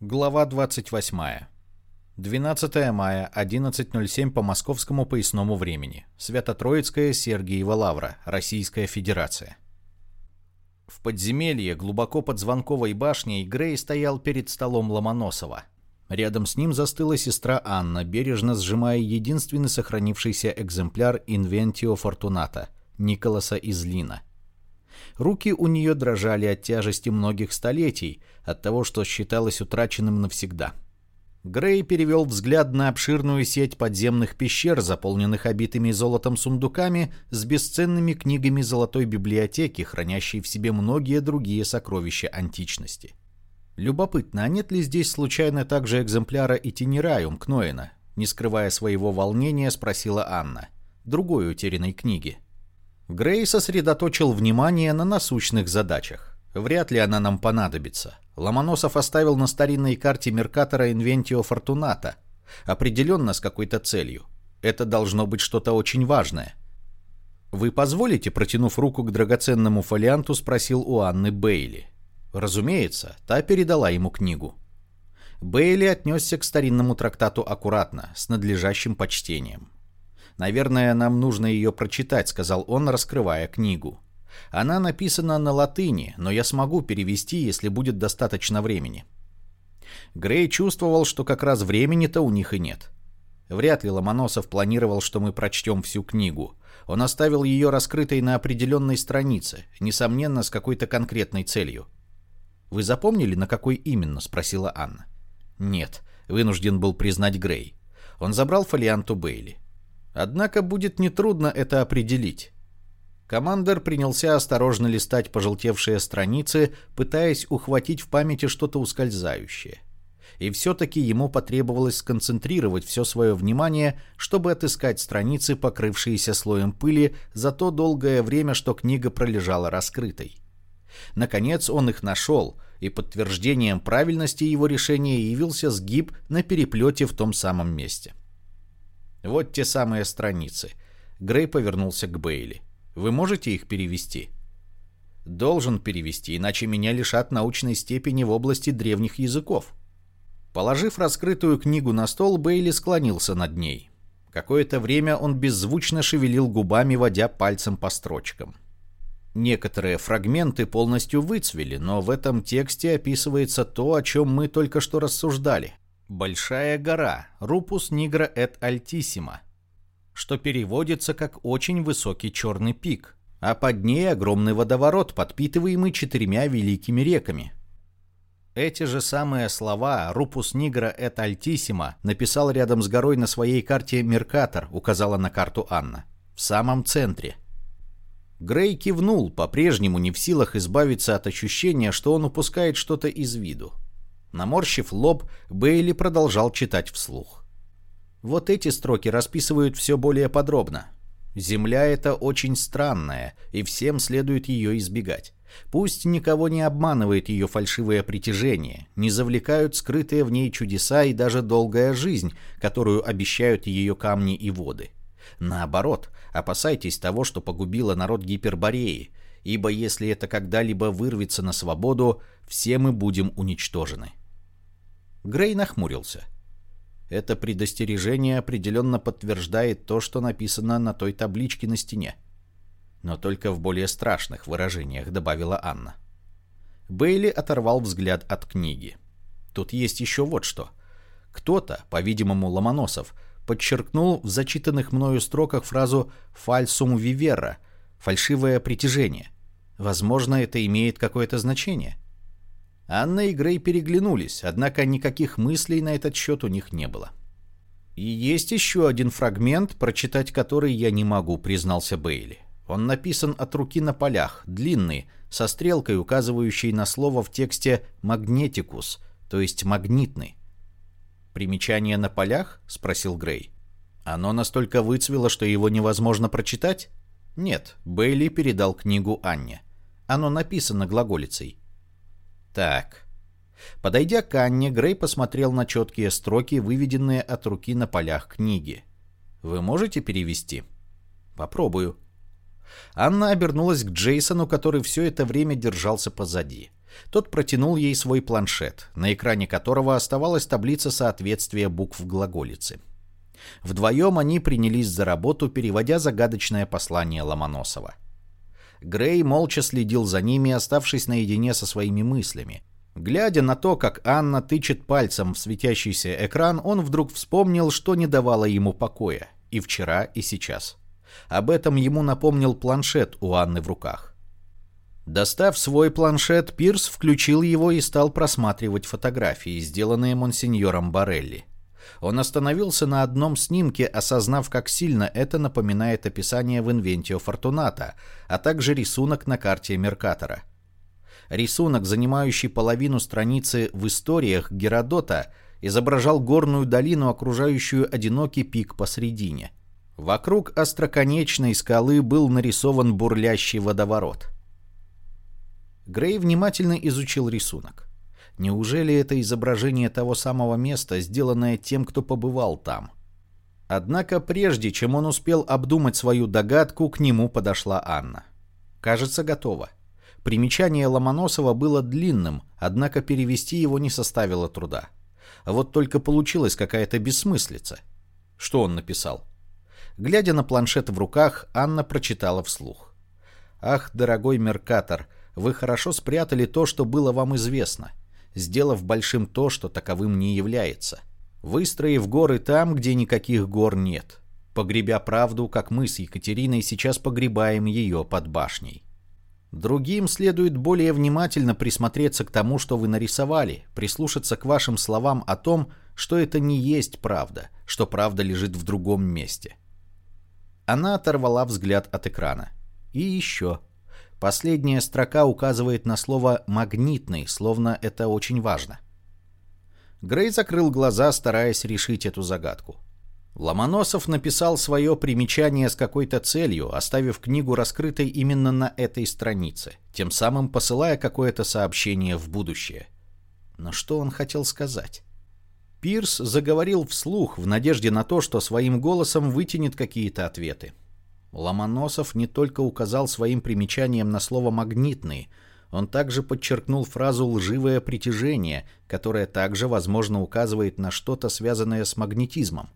Глава 28. 12 мая, 11.07 по московскому поясному времени. Свято-Троицкая Сергиева Лавра, Российская Федерация. В подземелье, глубоко под звонковой башней, Грей стоял перед столом Ломоносова. Рядом с ним застыла сестра Анна, бережно сжимая единственный сохранившийся экземпляр Инвентио Фортуната Николаса Излина. Руки у нее дрожали от тяжести многих столетий, от того, что считалось утраченным навсегда. Грей перевел взгляд на обширную сеть подземных пещер, заполненных обитыми золотом сундуками с бесценными книгами золотой библиотеки, хранящей в себе многие другие сокровища античности. Любопытно, а нет ли здесь случайно также экземпляра Итинераиум Кноина? Не скрывая своего волнения, спросила Анна. Другой утерянной книги. Грей сосредоточил внимание на насущных задачах. Вряд ли она нам понадобится. Ломоносов оставил на старинной карте Меркатора Инвентио Фортуната. Определенно с какой-то целью. Это должно быть что-то очень важное. «Вы позволите?» – протянув руку к драгоценному фолианту, спросил у Анны Бейли. Разумеется, та передала ему книгу. Бейли отнесся к старинному трактату аккуратно, с надлежащим почтением. «Наверное, нам нужно ее прочитать», — сказал он, раскрывая книгу. «Она написана на латыни, но я смогу перевести, если будет достаточно времени». Грей чувствовал, что как раз времени-то у них и нет. Вряд ли Ломоносов планировал, что мы прочтем всю книгу. Он оставил ее раскрытой на определенной странице, несомненно, с какой-то конкретной целью. «Вы запомнили, на какой именно?» — спросила Анна. «Нет», — вынужден был признать Грей. Он забрал фолиант у Бейли. Однако будет нетрудно это определить. Командор принялся осторожно листать пожелтевшие страницы, пытаясь ухватить в памяти что-то ускользающее. И все-таки ему потребовалось сконцентрировать все свое внимание, чтобы отыскать страницы, покрывшиеся слоем пыли за то долгое время, что книга пролежала раскрытой. Наконец он их нашел, и подтверждением правильности его решения явился сгиб на переплете в том самом месте. Вот те самые страницы. Грей повернулся к Бейли. Вы можете их перевести? Должен перевести, иначе меня лишат научной степени в области древних языков. Положив раскрытую книгу на стол, Бейли склонился над ней. Какое-то время он беззвучно шевелил губами, водя пальцем по строчкам. Некоторые фрагменты полностью выцвели, но в этом тексте описывается то, о чем мы только что рассуждали. Большая гора, Рупус Нигра эт Альтиссима, что переводится как «очень высокий черный пик», а под ней огромный водоворот, подпитываемый четырьмя великими реками. Эти же самые слова «Рупус Нигра эт Альтиссима» написал рядом с горой на своей карте Меркатор, указала на карту Анна. В самом центре. Грей кивнул, по-прежнему не в силах избавиться от ощущения, что он упускает что-то из виду. Наморщив лоб, Бейли продолжал читать вслух. Вот эти строки расписывают все более подробно. Земля эта очень странная, и всем следует ее избегать. Пусть никого не обманывает ее фальшивое притяжение, не завлекают скрытые в ней чудеса и даже долгая жизнь, которую обещают ее камни и воды. Наоборот, опасайтесь того, что погубило народ Гипербореи, ибо если это когда-либо вырвется на свободу, все мы будем уничтожены. Грей нахмурился. Это предостережение определенно подтверждает то, что написано на той табличке на стене. Но только в более страшных выражениях, добавила Анна. Бейли оторвал взгляд от книги. Тут есть еще вот что. Кто-то, по-видимому, Ломоносов, подчеркнул в зачитанных мною строках фразу «фальсум вивера» — «фальшивое притяжение». Возможно, это имеет какое-то значение. Анна и Грей переглянулись, однако никаких мыслей на этот счет у них не было. «И есть еще один фрагмент, прочитать который я не могу», — признался Бейли. Он написан от руки на полях, длинный, со стрелкой, указывающей на слово в тексте «магнетикус», то есть «магнитный». «Примечание на полях?» — спросил Грей. «Оно настолько выцвело, что его невозможно прочитать?» «Нет», — Бейли передал книгу Анне. «Оно написано глаголицей. Так. Подойдя к Анне, Грей посмотрел на четкие строки, выведенные от руки на полях книги. «Вы можете перевести?» «Попробую». Анна обернулась к Джейсону, который все это время держался позади. Тот протянул ей свой планшет, на экране которого оставалась таблица соответствия букв глаголицы. Вдвоем они принялись за работу, переводя загадочное послание Ломоносова. Грей молча следил за ними, оставшись наедине со своими мыслями. Глядя на то, как Анна тычет пальцем в светящийся экран, он вдруг вспомнил, что не давало ему покоя. И вчера, и сейчас. Об этом ему напомнил планшет у Анны в руках. Достав свой планшет, Пирс включил его и стал просматривать фотографии, сделанные монсеньором Барелли. Он остановился на одном снимке, осознав, как сильно это напоминает описание в Инвентио Фортуната, а также рисунок на карте Меркатора. Рисунок, занимающий половину страницы в историях Геродота, изображал горную долину, окружающую одинокий пик посредине. Вокруг остроконечной скалы был нарисован бурлящий водоворот – Грей внимательно изучил рисунок. Неужели это изображение того самого места, сделанное тем, кто побывал там? Однако прежде, чем он успел обдумать свою догадку, к нему подошла Анна. Кажется, готово. Примечание Ломоносова было длинным, однако перевести его не составило труда. Вот только получилась какая-то бессмыслица. Что он написал? Глядя на планшет в руках, Анна прочитала вслух. «Ах, дорогой Меркатор, вы хорошо спрятали то, что было вам известно, сделав большим то, что таковым не является, выстроив горы там, где никаких гор нет, погребя правду, как мы с Екатериной сейчас погребаем ее под башней. Другим следует более внимательно присмотреться к тому, что вы нарисовали, прислушаться к вашим словам о том, что это не есть правда, что правда лежит в другом месте. Она оторвала взгляд от экрана. И еще. Последняя строка указывает на слово «магнитный», словно это очень важно. Грей закрыл глаза, стараясь решить эту загадку. Ломоносов написал свое примечание с какой-то целью, оставив книгу раскрытой именно на этой странице, тем самым посылая какое-то сообщение в будущее. Но что он хотел сказать? Пирс заговорил вслух в надежде на то, что своим голосом вытянет какие-то ответы. Ломоносов не только указал своим примечанием на слово «магнитный», он также подчеркнул фразу «лживое притяжение», которое также, возможно, указывает на что-то, связанное с магнетизмом.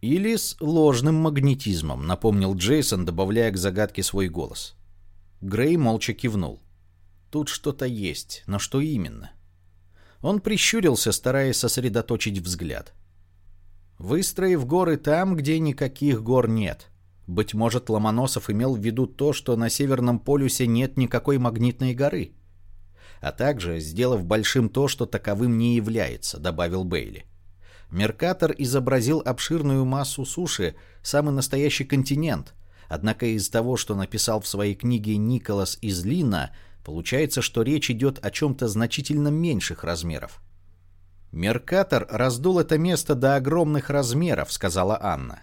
«Или с ложным магнетизмом», — напомнил Джейсон, добавляя к загадке свой голос. Грей молча кивнул. «Тут что-то есть, но что именно?» Он прищурился, стараясь сосредоточить взгляд. «Выстроив горы там, где никаких гор нет», быть может, Ломоносов имел в виду то, что на Северном полюсе нет никакой магнитной горы. А также, сделав большим то, что таковым не является, добавил Бейли. Меркатор изобразил обширную массу суши, самый настоящий континент. Однако из того, что написал в своей книге Николас из Лина, получается, что речь идет о чем-то значительно меньших размеров. «Меркатор раздул это место до огромных размеров», — сказала Анна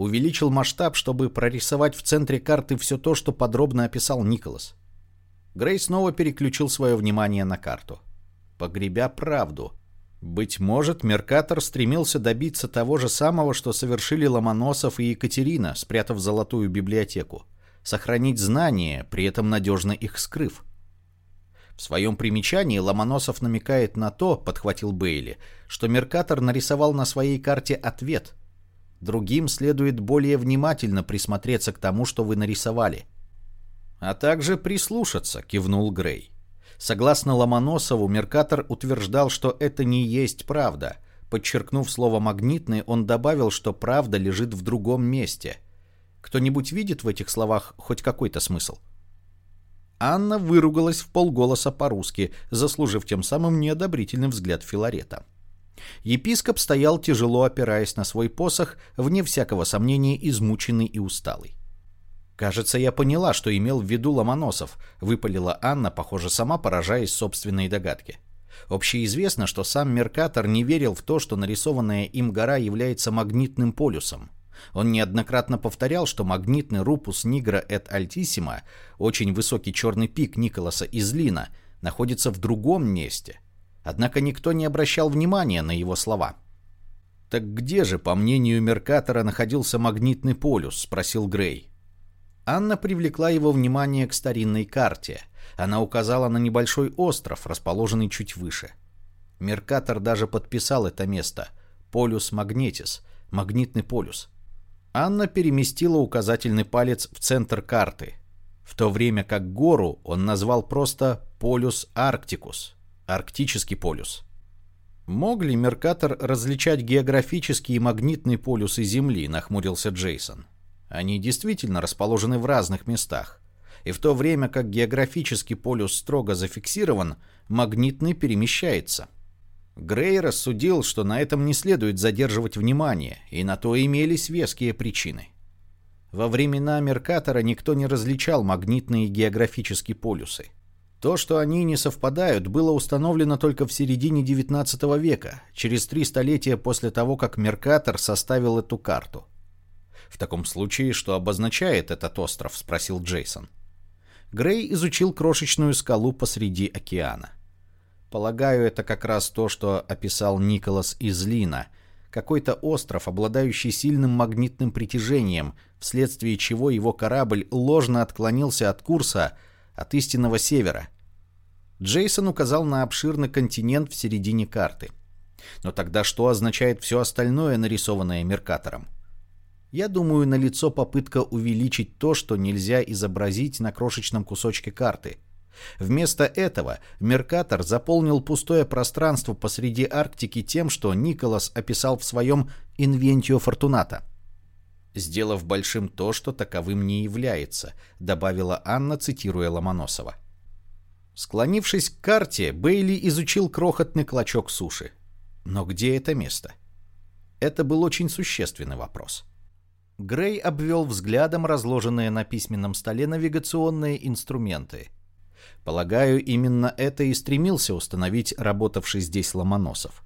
увеличил масштаб, чтобы прорисовать в центре карты все то, что подробно описал Николас. Грей снова переключил свое внимание на карту. Погребя правду. Быть может, Меркатор стремился добиться того же самого, что совершили Ломоносов и Екатерина, спрятав золотую библиотеку. Сохранить знания, при этом надежно их скрыв. В своем примечании Ломоносов намекает на то, подхватил Бейли, что Меркатор нарисовал на своей карте ответ – Другим следует более внимательно присмотреться к тому, что вы нарисовали. А также прислушаться, кивнул Грей. Согласно Ломоносову, Меркатор утверждал, что это не есть правда. Подчеркнув слово «магнитный», он добавил, что правда лежит в другом месте. Кто-нибудь видит в этих словах хоть какой-то смысл? Анна выругалась в полголоса по-русски, заслужив тем самым неодобрительный взгляд Филарета. Епископ стоял тяжело опираясь на свой посох, вне всякого сомнения измученный и усталый. «Кажется, я поняла, что имел в виду Ломоносов», — выпалила Анна, похоже, сама поражаясь собственной догадке. Общеизвестно, что сам Меркатор не верил в то, что нарисованная им гора является магнитным полюсом. Он неоднократно повторял, что магнитный рупус Нигра эт Альтиссима, очень высокий черный пик Николаса из Лина, находится в другом месте — Однако никто не обращал внимания на его слова. «Так где же, по мнению Меркатора, находился магнитный полюс?» – спросил Грей. Анна привлекла его внимание к старинной карте. Она указала на небольшой остров, расположенный чуть выше. Меркатор даже подписал это место. Полюс Магнетис. Магнитный полюс. Анна переместила указательный палец в центр карты, в то время как гору он назвал просто Полюс Арктикус. Арктический полюс. Мог ли Меркатор различать географические и магнитные полюсы Земли, нахмурился Джейсон. Они действительно расположены в разных местах. И в то время как географический полюс строго зафиксирован, магнитный перемещается. Грей рассудил, что на этом не следует задерживать внимание, и на то имелись веские причины. Во времена Меркатора никто не различал магнитные и географические полюсы. То, что они не совпадают, было установлено только в середине XIX века, через три столетия после того, как Меркатор составил эту карту. «В таком случае, что обозначает этот остров?» – спросил Джейсон. Грей изучил крошечную скалу посреди океана. Полагаю, это как раз то, что описал Николас из Лина. Какой-то остров, обладающий сильным магнитным притяжением, вследствие чего его корабль ложно отклонился от курса – от истинного севера. Джейсон указал на обширный континент в середине карты. Но тогда что означает все остальное, нарисованное Меркатором? Я думаю, налицо попытка увеличить то, что нельзя изобразить на крошечном кусочке карты. Вместо этого Меркатор заполнил пустое пространство посреди Арктики тем, что Николас описал в своем «Инвентио Фортуната» сделав большим то, что таковым не является, добавила Анна, цитируя Ломоносова. Склонившись к карте, Бейли изучил крохотный клочок суши. Но где это место? Это был очень существенный вопрос. Грей обвел взглядом разложенные на письменном столе навигационные инструменты. Полагаю, именно это и стремился установить работавший здесь Ломоносов.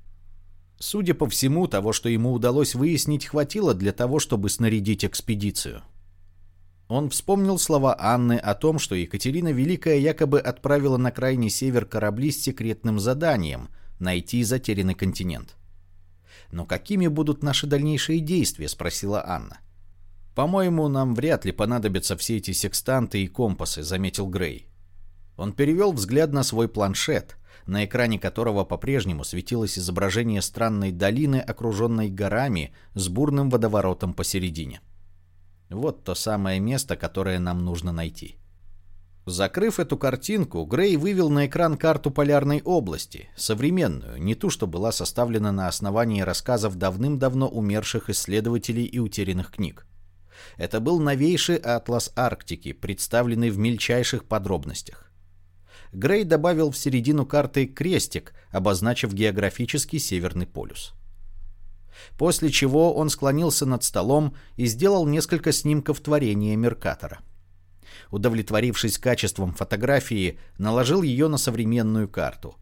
Судя по всему, того, что ему удалось выяснить, хватило для того, чтобы снарядить экспедицию. Он вспомнил слова Анны о том, что Екатерина Великая якобы отправила на крайний север корабли с секретным заданием – найти затерянный континент. «Но какими будут наши дальнейшие действия?» – спросила Анна. «По-моему, нам вряд ли понадобятся все эти секстанты и компасы», – заметил Грей. Он перевел взгляд на свой планшет – на экране которого по-прежнему светилось изображение странной долины, окруженной горами, с бурным водоворотом посередине. Вот то самое место, которое нам нужно найти. Закрыв эту картинку, Грей вывел на экран карту полярной области, современную, не ту, что была составлена на основании рассказов давным-давно умерших исследователей и утерянных книг. Это был новейший атлас Арктики, представленный в мельчайших подробностях. Грей добавил в середину карты крестик, обозначив географический Северный полюс. После чего он склонился над столом и сделал несколько снимков творения Меркатора. Удовлетворившись качеством фотографии, наложил ее на современную карту.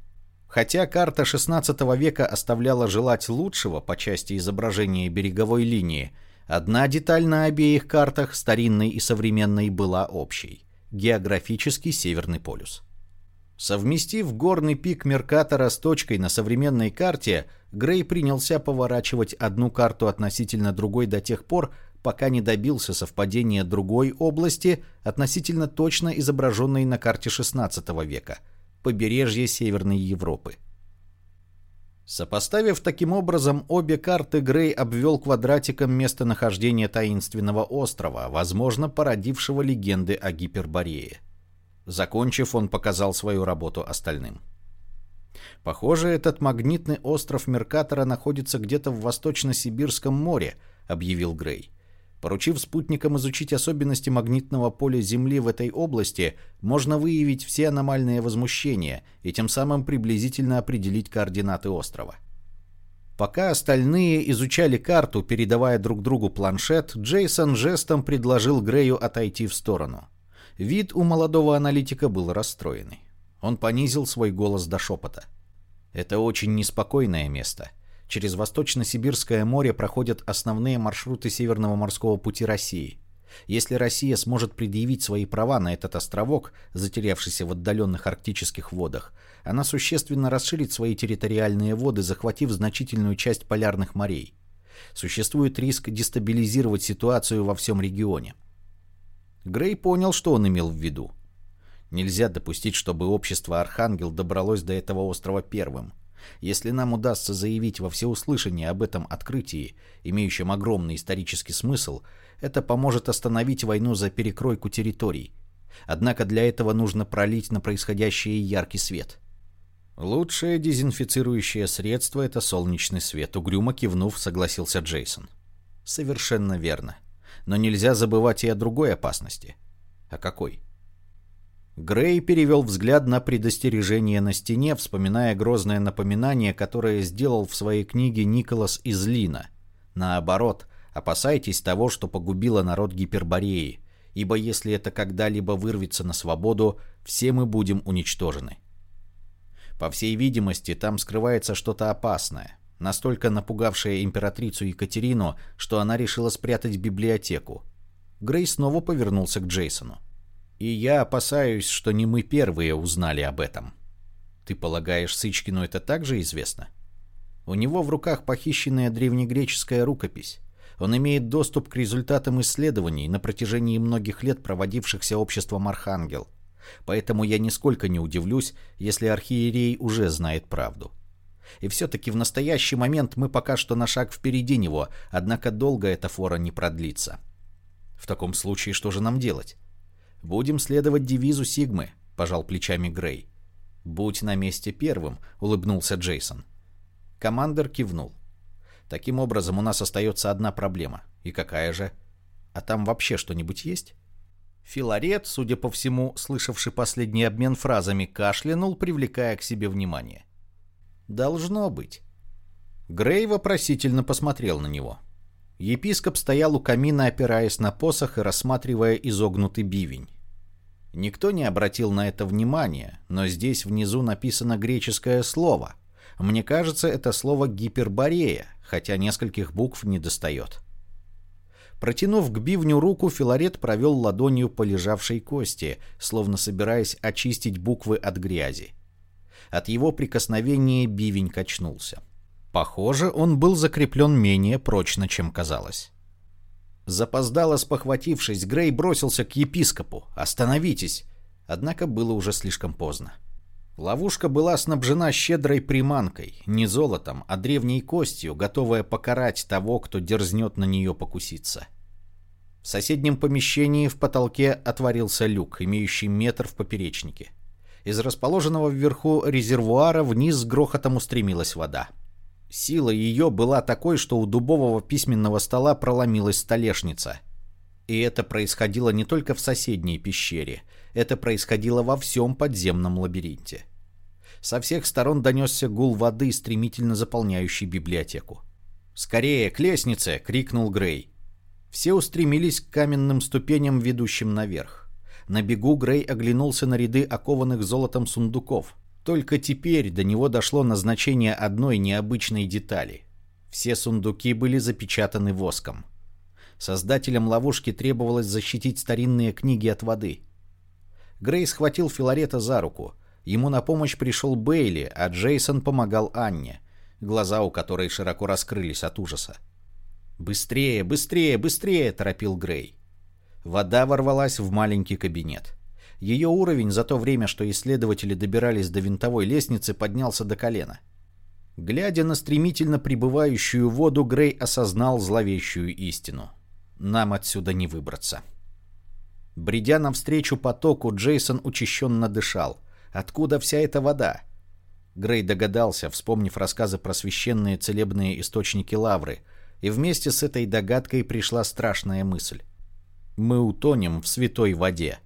Хотя карта XVI века оставляла желать лучшего по части изображения береговой линии, одна деталь на обеих картах, старинной и современной, была общей – географический Северный полюс. Совместив горный пик Меркатора с точкой на современной карте, Грей принялся поворачивать одну карту относительно другой до тех пор, пока не добился совпадения другой области относительно точно изображенной на карте XVI века – побережье Северной Европы. Сопоставив таким образом обе карты, Грей обвел квадратиком местонахождение таинственного острова, возможно, породившего легенды о Гиперборее. Закончив, он показал свою работу остальным. «Похоже, этот магнитный остров Меркатора находится где-то в Восточно-Сибирском море», — объявил Грей. Поручив спутникам изучить особенности магнитного поля Земли в этой области, можно выявить все аномальные возмущения и тем самым приблизительно определить координаты острова. Пока остальные изучали карту, передавая друг другу планшет, Джейсон жестом предложил Грею отойти в сторону. Вид у молодого аналитика был расстроенный. Он понизил свой голос до шепота. «Это очень неспокойное место. Через Восточно-Сибирское море проходят основные маршруты Северного морского пути России. Если Россия сможет предъявить свои права на этот островок, затерявшийся в отдаленных арктических водах, она существенно расширит свои территориальные воды, захватив значительную часть полярных морей. Существует риск дестабилизировать ситуацию во всем регионе. Грей понял, что он имел в виду. Нельзя допустить, чтобы общество Архангел добралось до этого острова первым. Если нам удастся заявить во всеуслышание об этом открытии, имеющем огромный исторический смысл, это поможет остановить войну за перекройку территорий. Однако для этого нужно пролить на происходящее яркий свет. Лучшее дезинфицирующее средство — это солнечный свет, угрюмо кивнув, согласился Джейсон. Совершенно верно. Но нельзя забывать и о другой опасности. А какой? Грей перевел взгляд на предостережение на стене, вспоминая грозное напоминание, которое сделал в своей книге Николас Излина. Наоборот, опасайтесь того, что погубило народ Гипербореи, ибо если это когда-либо вырвется на свободу, все мы будем уничтожены. По всей видимости, там скрывается что-то опасное, настолько напугавшее императрицу Екатерину, что она решила спрятать библиотеку. Грей снова повернулся к Джейсону. «И я опасаюсь, что не мы первые узнали об этом. Ты полагаешь, Сычкину это также известно?» У него в руках похищенная древнегреческая рукопись. Он имеет доступ к результатам исследований на протяжении многих лет проводившихся обществом Архангел. Поэтому я нисколько не удивлюсь, если архиерей уже знает правду. И все-таки в настоящий момент мы пока что на шаг впереди него, однако долго эта фора не продлится. В таком случае что же нам делать? Будем следовать девизу Сигмы, пожал плечами Грей. Будь на месте первым, улыбнулся Джейсон. Командер кивнул. Таким образом, у нас остается одна проблема. И какая же? А там вообще что-нибудь есть? Филарет, судя по всему, слышавший последний обмен фразами, кашлянул, привлекая к себе внимание. «Должно быть». Грей вопросительно посмотрел на него. Епископ стоял у камина, опираясь на посох и рассматривая изогнутый бивень. Никто не обратил на это внимания, но здесь внизу написано греческое слово. Мне кажется, это слово «гиперборея», хотя нескольких букв не достает. Протянув к бивню руку, Филарет провел ладонью по лежавшей кости, словно собираясь очистить буквы от грязи. От его прикосновения бивень качнулся. Похоже, он был закреплен менее прочно, чем казалось. Запоздало спохватившись, Грей бросился к епископу. «Остановитесь!» Однако было уже слишком поздно. Ловушка была снабжена щедрой приманкой, не золотом, а древней костью, готовая покарать того, кто дерзнет на нее покуситься. В соседнем помещении в потолке отворился люк, имеющий метр в поперечнике. Из расположенного вверху резервуара вниз с грохотом устремилась вода. Сила ее была такой, что у дубового письменного стола проломилась столешница. И это происходило не только в соседней пещере, это происходило во всем подземном лабиринте. Со всех сторон донесся гул воды, стремительно заполняющий библиотеку. «Скорее, к лестнице!» — крикнул Грей. Все устремились к каменным ступеням, ведущим наверх. На бегу Грей оглянулся на ряды окованных золотом сундуков. Только теперь до него дошло назначение одной необычной детали. Все сундуки были запечатаны воском. Создателям ловушки требовалось защитить старинные книги от воды. Грей схватил Филарета за руку. Ему на помощь пришел Бейли, а Джейсон помогал Анне, глаза у которой широко раскрылись от ужаса. «Быстрее, быстрее, быстрее!» — торопил Грей. Вода ворвалась в маленький кабинет. Ее уровень за то время, что исследователи добирались до винтовой лестницы, поднялся до колена. Глядя на стремительно прибывающую воду, Грей осознал зловещую истину. Нам отсюда не выбраться. Бредя навстречу потоку, Джейсон учащенно дышал. Откуда вся эта вода? Грей догадался, вспомнив рассказы про священные целебные источники лавры, и вместе с этой догадкой пришла страшная мысль. Мы утонем в святой воде.